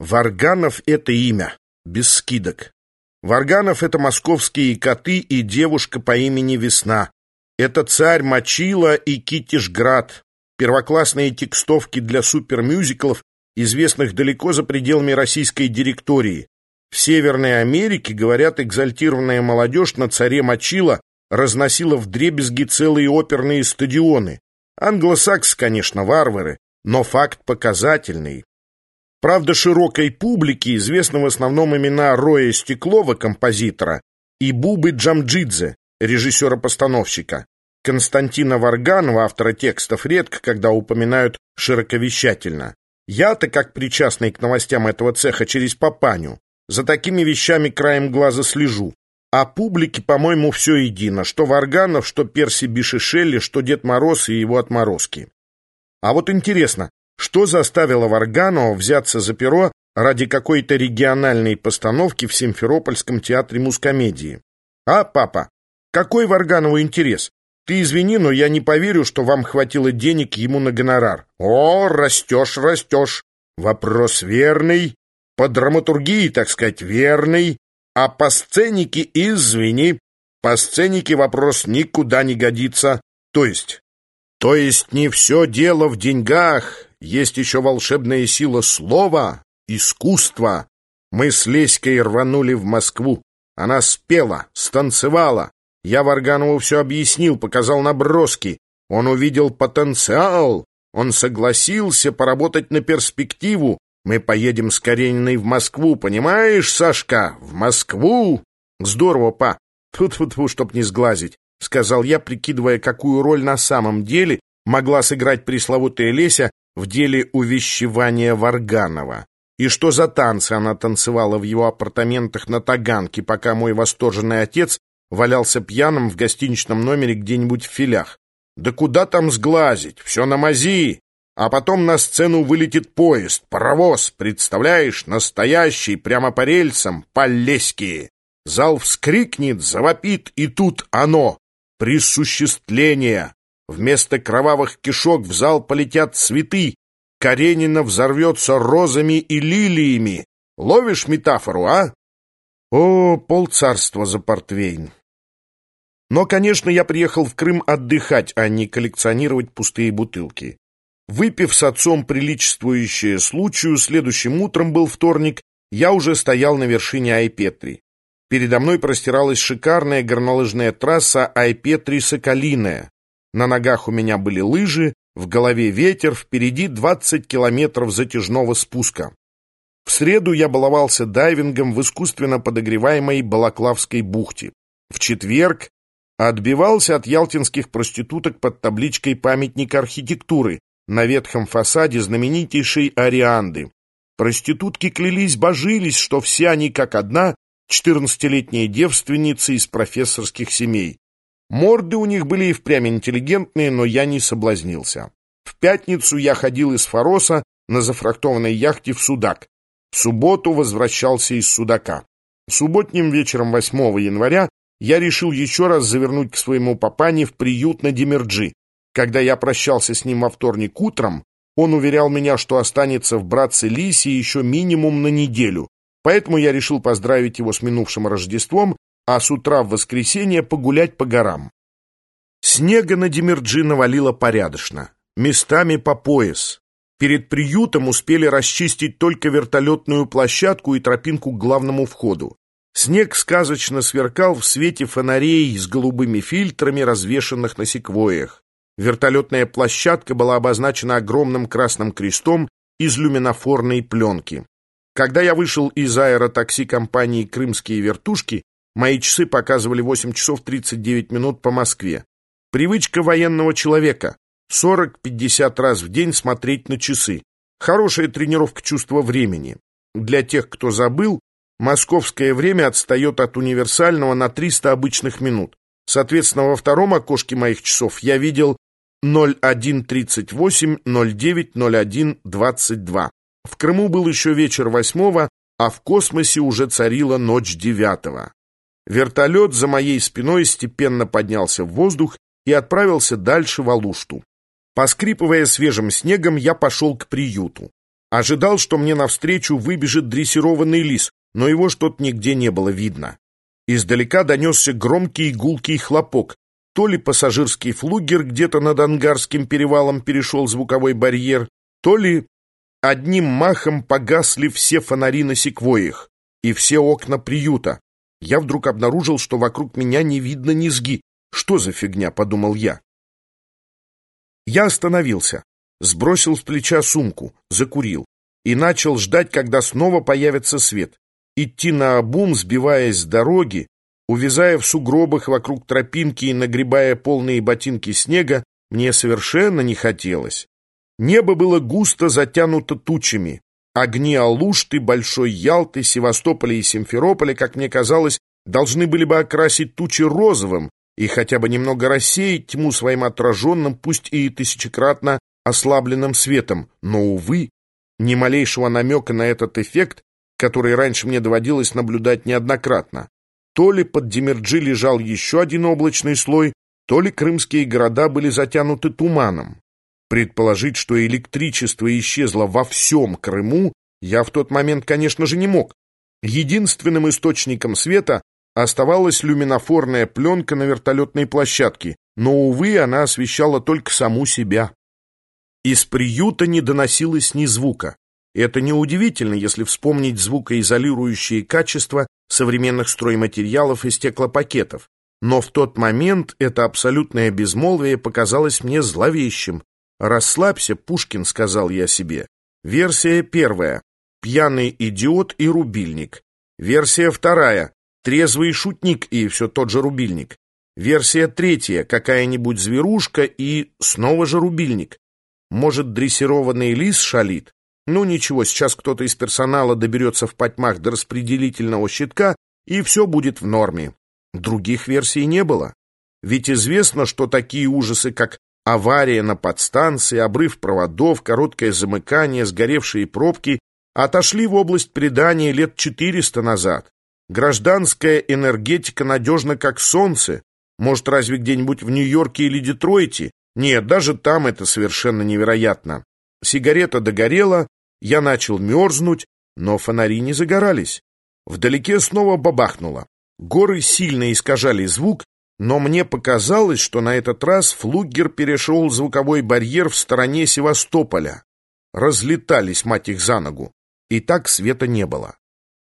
Варганов — это имя, без скидок. Варганов — это московские коты и девушка по имени Весна. Это царь Мочила и Китишград, первоклассные текстовки для супермюзиклов, известных далеко за пределами российской директории. В Северной Америке, говорят, экзальтированная молодежь на царе Мочила разносила вдребезги целые оперные стадионы. Англосакс, конечно, варвары, но факт показательный. Правда, широкой публике известны в основном имена Роя Стеклова, композитора, и Бубы Джамджидзе, режиссера-постановщика. Константина Варганова, автора текстов, редко когда упоминают широковещательно. Я-то, как причастный к новостям этого цеха через папаню, за такими вещами краем глаза слежу. А публике, по-моему, все едино, что Варганов, что Перси Бишишелли, что Дед Мороз и его отморозки. А вот интересно, что заставило Варганова взяться за перо ради какой-то региональной постановки в Симферопольском театре мускомедии? А, папа, какой Варганову интерес? Ты извини, но я не поверю, что вам хватило денег ему на гонорар. О, растешь, растешь. Вопрос верный. По драматургии, так сказать, верный. А по сценике, извини, по сценике вопрос никуда не годится. То есть... То есть не все дело в деньгах, есть еще волшебная сила слова, искусства. Мы с Леськой рванули в Москву. Она спела, станцевала. Я Варганову все объяснил, показал наброски. Он увидел потенциал. Он согласился поработать на перспективу. Мы поедем с Карениной в Москву, понимаешь, Сашка? В Москву! Здорово, па. Тьфу-тьфу-тьфу, чтоб не сглазить, — сказал я, прикидывая, какую роль на самом деле могла сыграть пресловутая Леся в деле увещевания Варганова. И что за танцы она танцевала в его апартаментах на Таганке, пока мой восторженный отец валялся пьяным в гостиничном номере где-нибудь в филях. Да куда там сглазить? Все на мази! А потом на сцену вылетит поезд, паровоз, представляешь, настоящий, прямо по рельсам, полеськие. Зал вскрикнет, завопит, и тут оно, присуществление. Вместо кровавых кишок в зал полетят цветы. Каренина взорвется розами и лилиями. Ловишь метафору, а? О, полцарства за портвейн. Но, конечно, я приехал в Крым отдыхать, а не коллекционировать пустые бутылки. Выпив с отцом приличествующее случаю, следующим утром был вторник, я уже стоял на вершине Айпетри. Передо мной простиралась шикарная горнолыжная трасса Айпетри-Соколиная. На ногах у меня были лыжи, в голове ветер, впереди 20 километров затяжного спуска. В среду я баловался дайвингом в искусственно подогреваемой Балаклавской бухте. В четверг отбивался от ялтинских проституток под табличкой «Памятник архитектуры» на ветхом фасаде знаменитейшей Арианды. Проститутки клялись, божились, что все они как одна четырнадцатилетние девственницы из профессорских семей. Морды у них были и впрямь интеллигентные, но я не соблазнился. В пятницу я ходил из Фороса на зафрахтованной яхте в Судак. В субботу возвращался из Судака. Субботним вечером 8 января я решил еще раз завернуть к своему папане в приют на Демерджи. Когда я прощался с ним во вторник утром, он уверял меня, что останется в братце Лисе еще минимум на неделю. Поэтому я решил поздравить его с минувшим Рождеством а с утра в воскресенье погулять по горам. Снега на Демирджи навалило порядочно, местами по пояс. Перед приютом успели расчистить только вертолетную площадку и тропинку к главному входу. Снег сказочно сверкал в свете фонарей с голубыми фильтрами, развешанных на секвоях. Вертолетная площадка была обозначена огромным красным крестом из люминофорной пленки. Когда я вышел из аэротакси компании «Крымские вертушки», Мои часы показывали 8 часов 39 минут по Москве. Привычка военного человека. 40-50 раз в день смотреть на часы. Хорошая тренировка чувства времени. Для тех, кто забыл, московское время отстает от универсального на 300 обычных минут. Соответственно, во втором окошке моих часов я видел 01.38, 09, 01, 22. В Крыму был еще вечер восьмого, а в космосе уже царила ночь девятого. Вертолет за моей спиной степенно поднялся в воздух и отправился дальше в Алушту. Поскрипывая свежим снегом, я пошел к приюту. Ожидал, что мне навстречу выбежит дрессированный лис, но его что-то нигде не было видно. Издалека донесся громкий гулкий хлопок. То ли пассажирский флугер где-то над Ангарским перевалом перешел звуковой барьер, то ли одним махом погасли все фонари на секвоях и все окна приюта. Я вдруг обнаружил, что вокруг меня не видно низги. Что за фигня, подумал я. Я остановился, сбросил с плеча сумку, закурил и начал ждать, когда снова появится свет. Идти на обум, сбиваясь с дороги, увязая в сугробах вокруг тропинки и нагребая полные ботинки снега, мне совершенно не хотелось. Небо было густо затянуто тучами. Огни Алушты, Большой Ялты, Севастополя и Симферополя, как мне казалось, должны были бы окрасить тучи розовым и хотя бы немного рассеять тьму своим отраженным, пусть и тысячекратно ослабленным светом. Но, увы, ни малейшего намека на этот эффект, который раньше мне доводилось наблюдать неоднократно. То ли под Демерджи лежал еще один облачный слой, то ли крымские города были затянуты туманом. Предположить, что электричество исчезло во всем Крыму, я в тот момент, конечно же, не мог. Единственным источником света оставалась люминофорная пленка на вертолетной площадке, но, увы, она освещала только саму себя. Из приюта не доносилось ни звука. Это неудивительно, если вспомнить звукоизолирующие качества современных стройматериалов и стеклопакетов. Но в тот момент это абсолютное безмолвие показалось мне зловещим, «Расслабься, Пушкин», — сказал я себе. Версия первая. Пьяный идиот и рубильник. Версия вторая. Трезвый шутник и все тот же рубильник. Версия третья. Какая-нибудь зверушка и снова же рубильник. Может, дрессированный лис шалит? Ну ничего, сейчас кто-то из персонала доберется в потьмах до распределительного щитка, и все будет в норме. Других версий не было. Ведь известно, что такие ужасы, как Авария на подстанции, обрыв проводов, короткое замыкание, сгоревшие пробки отошли в область предания лет 400 назад. Гражданская энергетика надежна как солнце. Может, разве где-нибудь в Нью-Йорке или Детройте? Нет, даже там это совершенно невероятно. Сигарета догорела, я начал мерзнуть, но фонари не загорались. Вдалеке снова бабахнуло. Горы сильно искажали звук, но мне показалось, что на этот раз флугер перешел звуковой барьер в стороне Севастополя. Разлетались, мать их, за ногу. И так света не было.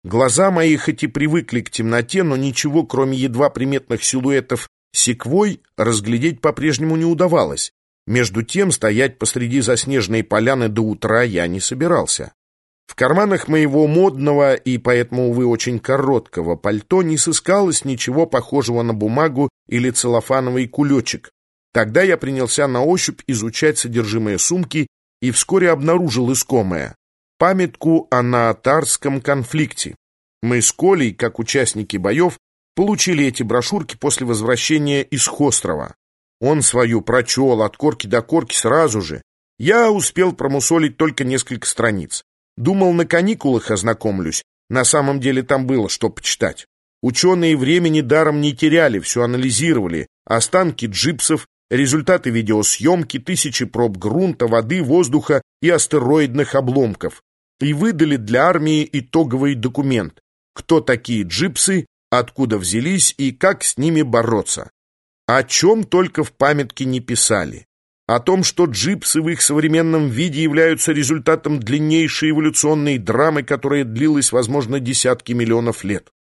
Глаза мои хоть и привыкли к темноте, но ничего, кроме едва приметных силуэтов секвой, разглядеть по-прежнему не удавалось. Между тем, стоять посреди заснеженной поляны до утра я не собирался. В карманах моего модного и поэтому, увы, очень короткого пальто не сыскалось ничего похожего на бумагу или целлофановый кулечек. Тогда я принялся на ощупь изучать содержимое сумки и вскоре обнаружил искомое — памятку о наотарском конфликте. Мы с Колей, как участники боев, получили эти брошюрки после возвращения из Хострова. Он свою прочел от корки до корки сразу же. Я успел промусолить только несколько страниц. Думал, на каникулах ознакомлюсь. На самом деле там было что почитать. Ученые времени даром не теряли, все анализировали. Останки джипсов, результаты видеосъемки, тысячи проб грунта, воды, воздуха и астероидных обломков. И выдали для армии итоговый документ. Кто такие джипсы, откуда взялись и как с ними бороться. О чем только в памятке не писали о том, что джипсы в их современном виде являются результатом длиннейшей эволюционной драмы, которая длилась, возможно, десятки миллионов лет.